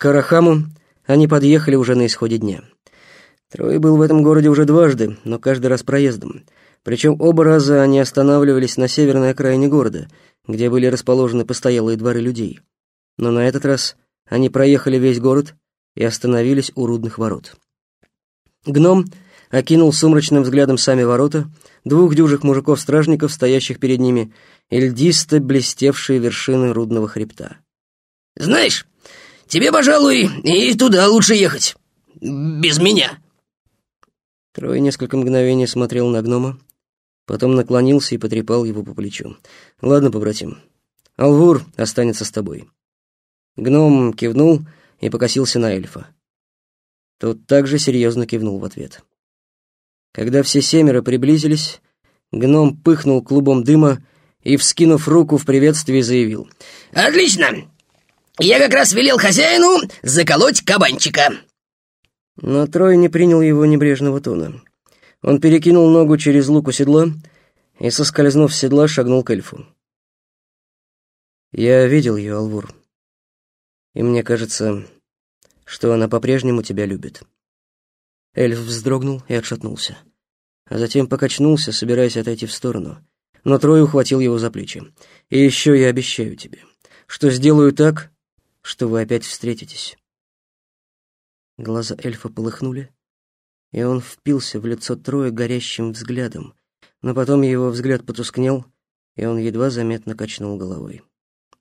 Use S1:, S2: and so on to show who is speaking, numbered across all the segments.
S1: Карахаму они подъехали уже на исходе дня. Трой был в этом городе уже дважды, но каждый раз проездом. Причем оба раза они останавливались на северной окраине города, где были расположены постоялые дворы людей. Но на этот раз они проехали весь город и остановились у рудных ворот. Гном окинул сумрачным взглядом сами ворота, двух дюжих мужиков-стражников, стоящих перед ними, и льдисто блестевшие вершины рудного хребта.
S2: «Знаешь, тебе, пожалуй, и туда лучше ехать. Без меня».
S1: Трой несколько мгновений смотрел на гнома, потом наклонился и потрепал его по плечу. «Ладно, побратим, Алвур останется с тобой». Гном кивнул и покосился на эльфа. Тот также серьезно кивнул в ответ. Когда все семеро приблизились, гном пыхнул клубом дыма и, вскинув руку в приветствии, заявил.
S2: «Отлично! Я как раз велел хозяину заколоть кабанчика!»
S1: Но Трой не принял его небрежного тона. Он перекинул ногу через луку седла и, соскользнув с седла, шагнул к эльфу. «Я видел ее, Алвур, и мне кажется, что она по-прежнему тебя любит». Эльф вздрогнул и отшатнулся, а затем покачнулся, собираясь отойти в сторону. Но Трой ухватил его за плечи. «И еще я обещаю тебе, что сделаю так, что вы опять встретитесь». Глаза эльфа полыхнули, и он впился в лицо Троя горящим взглядом, но потом его взгляд потускнел, и он едва заметно качнул головой.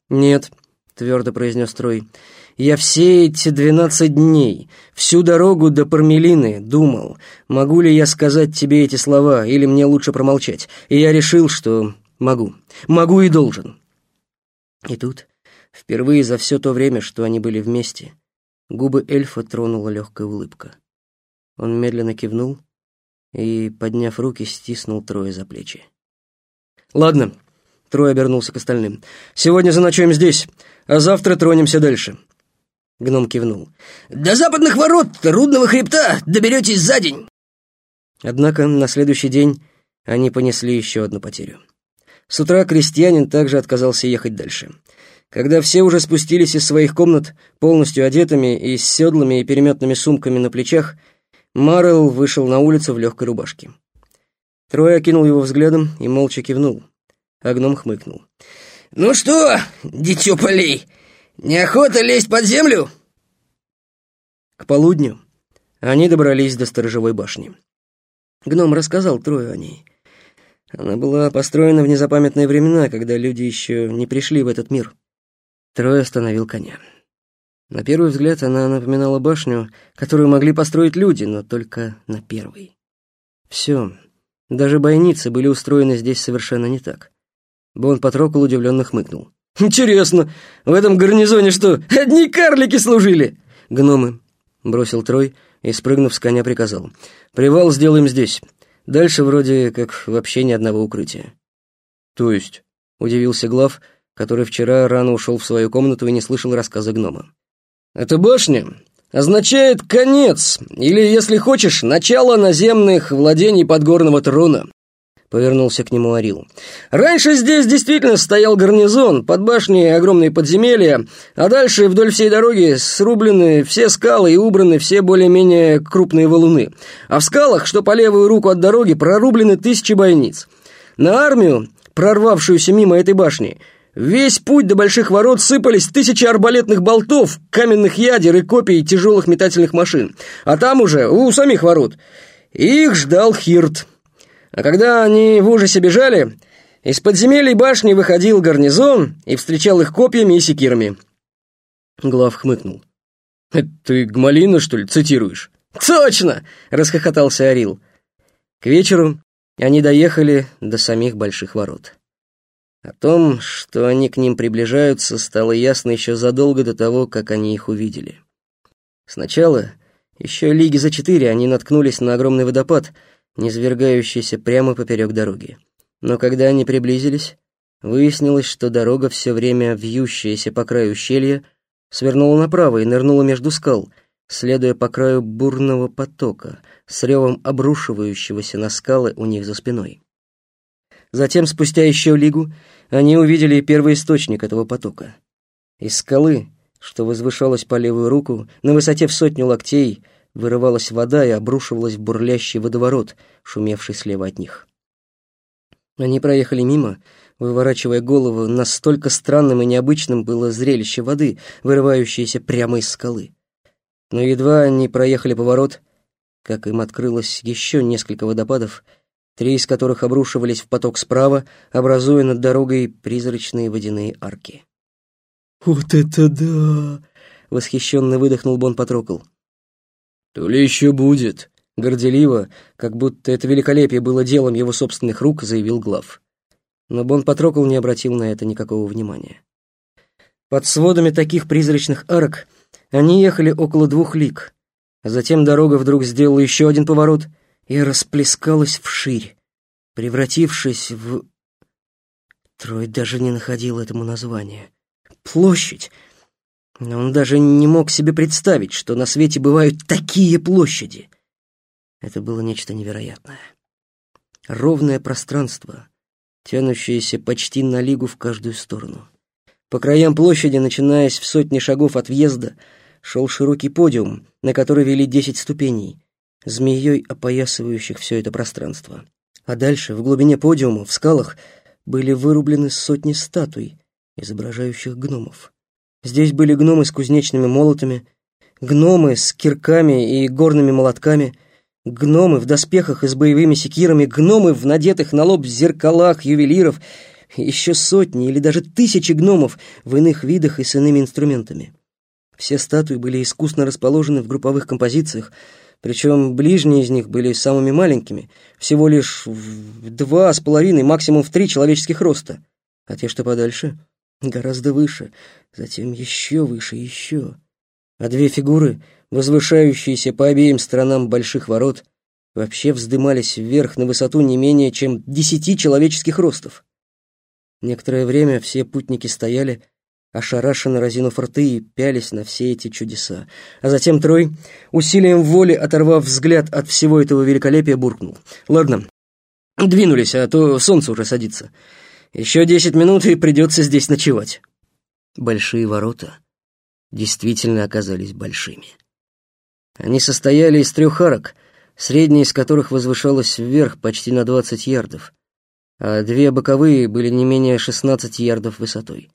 S1: «Нет», — твердо произнес Трой, — «я все эти двенадцать дней, всю дорогу до Пармелины думал, могу ли я сказать тебе эти слова, или мне лучше промолчать, и я решил, что могу, могу и должен». И тут, впервые за все то время, что они были вместе, губы эльфа тронула легкая улыбка. Он медленно кивнул и, подняв руки, стиснул Троя за плечи. «Ладно», — Трой обернулся к остальным, — «сегодня заночуем здесь, а завтра тронемся дальше». Гном кивнул.
S2: «До западных ворот Рудного хребта доберетесь за день».
S1: Однако на следующий день они понесли еще одну потерю. С утра крестьянин также отказался ехать дальше. Когда все уже спустились из своих комнат, полностью одетыми и с седлами и переметными сумками на плечах, Марел вышел на улицу в легкой рубашке. Трой окинул его взглядом и молча кивнул, а гном хмыкнул.
S2: «Ну что, дитё полей, неохота лезть под землю?»
S1: К полудню они добрались до сторожевой башни. Гном рассказал Трою о ней. Она была построена в незапамятные времена, когда люди еще не пришли в этот мир. Трой остановил коня. На первый взгляд она напоминала башню, которую могли построить люди, но только на первый. Все, даже бойницы были устроены здесь совершенно не так. Бон потрогал удивленно хмыкнул. «Интересно, в этом гарнизоне что, одни карлики служили?» «Гномы», — бросил Трой и, спрыгнув с коня, приказал. «Привал сделаем здесь. Дальше вроде как вообще ни одного укрытия». «То есть?» — удивился Глав, который вчера рано ушел в свою комнату и не слышал рассказа гнома. Эта башня означает конец, или, если хочешь, начало наземных владений подгорного трона. Повернулся к нему Орил. «Раньше здесь действительно стоял гарнизон, под башней огромные подземелья, а дальше вдоль всей дороги срублены все скалы и убраны все более-менее крупные валуны. А в скалах, что по левую руку от дороги, прорублены тысячи бойниц. На армию, прорвавшуюся мимо этой башни, Весь путь до больших ворот сыпались тысячи арбалетных болтов, каменных ядер и копий тяжелых метательных машин. А там уже, у самих ворот, их ждал Хирт. А когда они в ужасе бежали, из подземелий башни выходил гарнизон и встречал их копьями и секирами. Глав хмыкнул. «Это ты Гмалина, что ли, цитируешь?» «Точно!» — расхохотался Орил. К вечеру они доехали до самих больших ворот. О том, что они к ним приближаются, стало ясно еще задолго до того, как они их увидели. Сначала, еще лиги за четыре, они наткнулись на огромный водопад, низвергающийся прямо поперек дороги. Но когда они приблизились, выяснилось, что дорога, все время вьющаяся по краю ущелья, свернула направо и нырнула между скал, следуя по краю бурного потока, с ревом обрушивающегося на скалы у них за спиной. Затем, спустя еще лигу, они увидели первый источник этого потока. Из скалы, что возвышалось по левую руку, на высоте в сотню локтей вырывалась вода и обрушивалась в бурлящий водоворот, шумевший слева от них. Они проехали мимо, выворачивая голову, настолько странным и необычным было зрелище воды, вырывающееся прямо из скалы. Но едва они проехали поворот, как им открылось еще несколько водопадов, три из которых обрушивались в поток справа, образуя над дорогой призрачные водяные арки. «Вот это да!» — восхищенно выдохнул Бон Патрокл. «То ли еще будет!» — горделиво, как будто это великолепие было делом его собственных рук, заявил Глав. Но Бон Патрокл не обратил на это никакого внимания. Под сводами таких призрачных арок они ехали около двух лиг, а затем дорога вдруг сделала еще один поворот и расплескалась вширь, превратившись в... Трой даже не находил этому названия площадь. Но он даже не мог себе представить, что на свете бывают такие площади. Это было нечто невероятное. Ровное пространство, тянущееся почти на лигу в каждую сторону. По краям площади, начинаясь в сотни шагов от въезда, шел широкий подиум, на который вели десять ступеней, змеей опоясывающих все это пространство. А дальше, в глубине подиума, в скалах, были вырублены сотни статуй, изображающих гномов. Здесь были гномы с кузнечными молотами, гномы с кирками и горными молотками, гномы в доспехах и с боевыми секирами, гномы в надетых на лоб зеркалах ювелиров, еще сотни или даже тысячи гномов в иных видах и с иными инструментами. Все статуи были искусно расположены в групповых композициях, причем ближние из них были самыми маленькими, всего лишь в два с половиной, максимум в три человеческих роста, а те, что подальше, гораздо выше, затем еще выше, еще. А две фигуры, возвышающиеся по обеим сторонам больших ворот, вообще вздымались вверх на высоту не менее чем десяти человеческих ростов. Некоторое время все путники стояли, ошарашенно разинув рты и пялись на все эти чудеса. А затем Трой, усилием воли оторвав взгляд от всего этого великолепия, буркнул. «Ладно, двинулись, а то солнце уже садится. Еще десять минут, и придется здесь ночевать». Большие ворота действительно оказались большими. Они состояли из трех арок, средняя из которых возвышалась вверх почти на двадцать ярдов, а две боковые были не менее шестнадцати ярдов высотой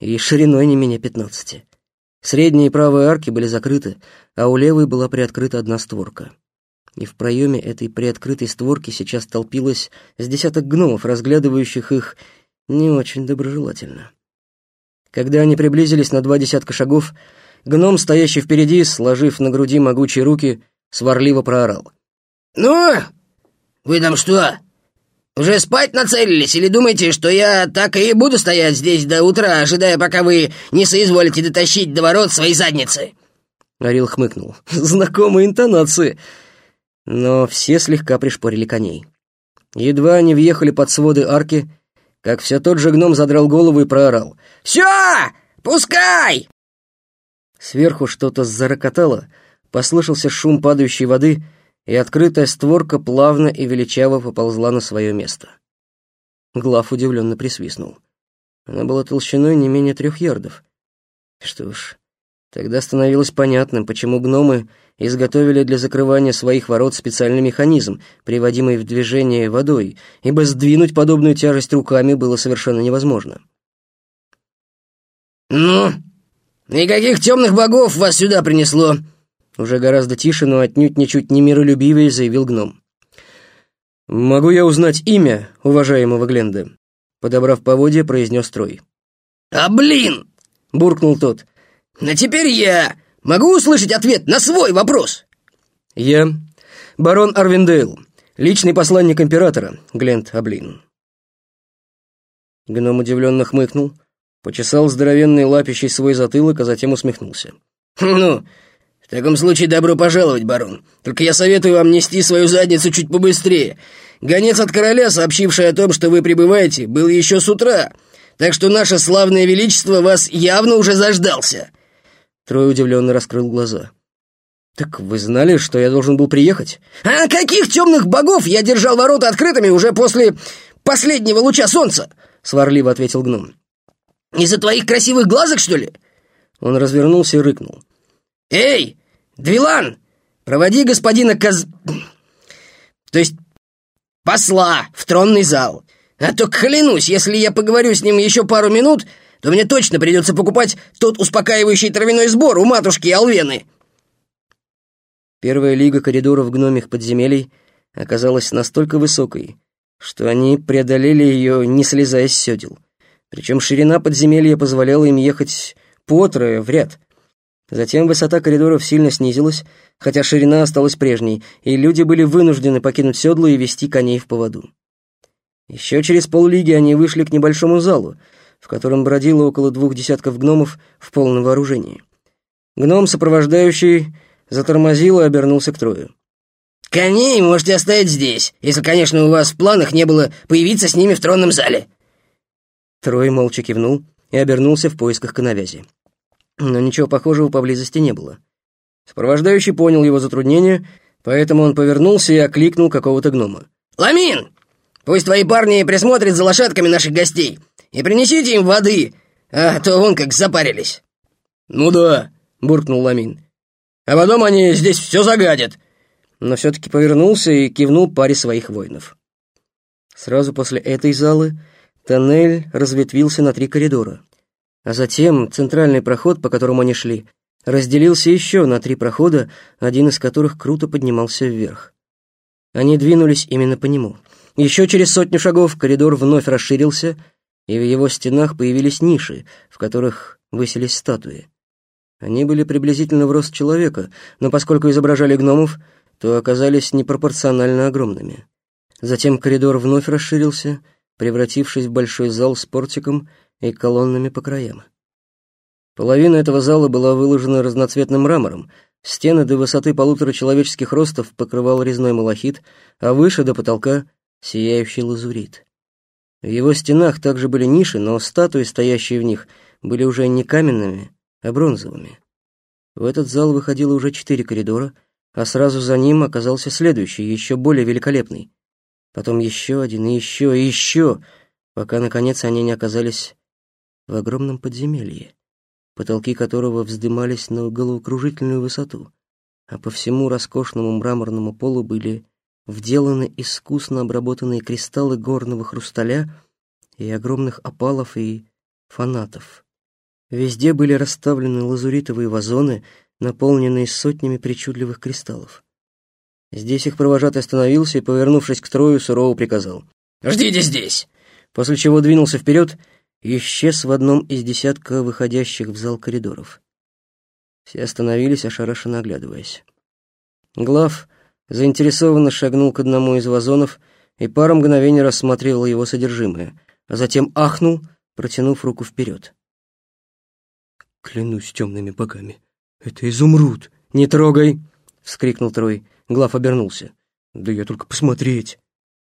S1: и шириной не менее пятнадцати. Средние правые арки были закрыты, а у левой была приоткрыта одна створка и в проеме этой приоткрытой створки сейчас толпилось с десяток гномов, разглядывающих их не очень доброжелательно. Когда они приблизились на два десятка шагов, гном, стоящий впереди, сложив на груди могучие руки, сварливо проорал.
S2: «Ну, вы там что, уже спать нацелились или думаете, что я так и буду стоять здесь до утра, ожидая, пока вы не соизволите дотащить до ворот свои задницы?»
S1: Орел хмыкнул. «Знакомые интонации но все слегка пришпорили коней. Едва они въехали под своды арки, как все тот же гном задрал голову и проорал.
S2: «Все! Пускай!»
S1: Сверху что-то зарокотало, послышался шум падающей воды, и открытая створка плавно и величаво поползла на свое место. Глав удивленно присвистнул. Она была толщиной не менее трех ярдов. Что ж, тогда становилось понятным, почему гномы изготовили для закрывания своих ворот специальный механизм, приводимый в движение водой, ибо сдвинуть подобную тяжесть руками было совершенно невозможно.
S2: «Ну, никаких темных богов вас сюда принесло!»
S1: Уже гораздо тише, но отнюдь ничуть не миролюбивее, заявил гном. «Могу я узнать имя уважаемого Гленда?» Подобрав поводья, произнес Трой.
S2: «А блин!» — буркнул тот. «А теперь я Могу услышать ответ на свой вопрос?»
S1: «Я барон Арвиндейл, личный посланник императора, Глент Аблин». Гном удивленно хмыкнул, почесал здоровенный лапищей свой затылок, а затем усмехнулся.
S2: «Ну, в таком случае добро пожаловать, барон. Только я советую вам нести свою задницу чуть побыстрее. Гонец от короля, сообщивший о том, что вы прибываете, был еще с утра, так что наше славное величество вас явно уже заждался».
S1: Трой удивленно раскрыл глаза. «Так вы знали, что я должен был приехать?»
S2: «А каких темных богов я держал ворота открытыми уже после последнего луча солнца?» — сварливо ответил гном. «Из-за твоих красивых глазок, что ли?»
S1: Он развернулся и рыкнул.
S2: «Эй, Двилан, проводи господина Каз... То есть посла в тронный зал. А то, клянусь, если я поговорю с ним еще пару минут, то мне точно придется покупать тот успокаивающий травяной сбор у матушки Алвены».
S1: Первая лига коридоров гномих подземелий оказалась настолько высокой, что они преодолели ее, не слезая с седел. Причем ширина подземелья позволяла им ехать по трое в ряд. Затем высота коридоров сильно снизилась, хотя ширина осталась прежней, и люди были вынуждены покинуть седло и вести коней в поводу. Еще через поллиги они вышли к небольшому залу, в котором бродило около двух десятков гномов в полном вооружении. Гном, сопровождающий, затормозил и обернулся к Трою.
S2: «Коней можете оставить здесь, если, конечно, у вас в планах не было появиться с ними в тронном зале».
S1: Трой молча кивнул и обернулся в поисках коновязи. Но ничего похожего поблизости не было. Сопровождающий понял его затруднение, поэтому он повернулся и окликнул какого-то гнома.
S2: «Ламин, пусть твои парни присмотрят за лошадками наших гостей и принесите им воды, а то вон как запарились».
S1: «Ну да», — буркнул Ламин. «А потом они здесь все загадят». Но все-таки повернулся и кивнул паре своих воинов. Сразу после этой залы тоннель разветвился на три коридора. А затем центральный проход, по которому они шли, разделился еще на три прохода, один из которых круто поднимался вверх. Они двинулись именно по нему. Еще через сотню шагов коридор вновь расширился, и в его стенах появились ниши, в которых высились статуи. Они были приблизительно в рост человека, но поскольку изображали гномов, то оказались непропорционально огромными. Затем коридор вновь расширился, превратившись в большой зал с портиком и колоннами по краям. Половина этого зала была выложена разноцветным мрамором, стены до высоты полутора человеческих ростов покрывал резной малахит, а выше до потолка — сияющий лазурит. В его стенах также были ниши, но статуи, стоящие в них, были уже не каменными, а бронзовыми. В этот зал выходило уже четыре коридора, а сразу за ним оказался следующий, еще более великолепный. Потом еще один, и еще, и еще, пока, наконец, они не оказались в огромном подземелье, потолки которого вздымались на головокружительную высоту, а по всему роскошному мраморному полу были вделаны искусно обработанные кристаллы горного хрусталя и огромных опалов и фанатов. Везде были расставлены лазуритовые вазоны, наполненные сотнями причудливых кристаллов. Здесь их провожатый остановился и, повернувшись к Трою, сурово приказал.
S2: «Ждите здесь!»
S1: После чего двинулся вперед исчез в одном из десятка выходящих в зал коридоров. Все остановились, ошарашенно оглядываясь. Глав заинтересованно шагнул к одному из вазонов и пару мгновений рассматривал его содержимое, а затем ахнул, протянув руку вперед. «Клянусь темными богами, это изумруд!» «Не трогай!» — вскрикнул Трой. Глав обернулся. «Да я только посмотреть!»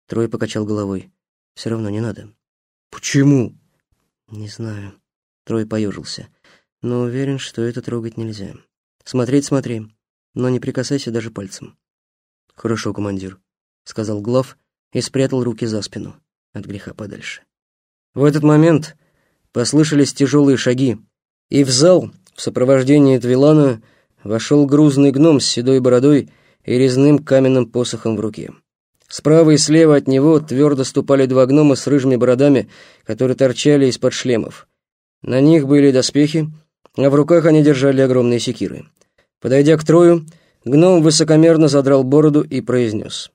S1: Трой покачал головой. «Все равно не надо». «Почему?» «Не знаю». Трой поежился. «Но уверен, что это трогать нельзя. Смотреть смотри, но не прикасайся даже пальцем». «Хорошо, командир», — сказал Глав и спрятал руки за спину, от греха подальше. В этот момент послышались тяжелые шаги, и в зал в сопровождении Твилана вошел грузный гном с седой бородой и резным каменным посохом в руке. Справа и слева от него твердо ступали два гнома с рыжими бородами, которые торчали из-под шлемов. На них были доспехи, а в руках они держали огромные секиры. Подойдя к Трою, гном высокомерно задрал бороду и произнес.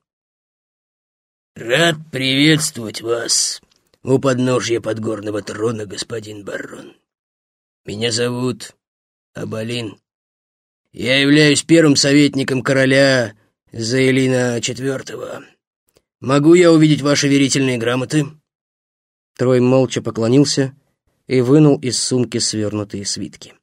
S2: «Рад приветствовать вас у подножья подгорного трона, господин барон. Меня зовут Абалин. Я являюсь первым советником короля Заэлина IV. Могу я увидеть ваши верительные грамоты?»
S1: Трой молча поклонился и вынул из сумки свернутые свитки.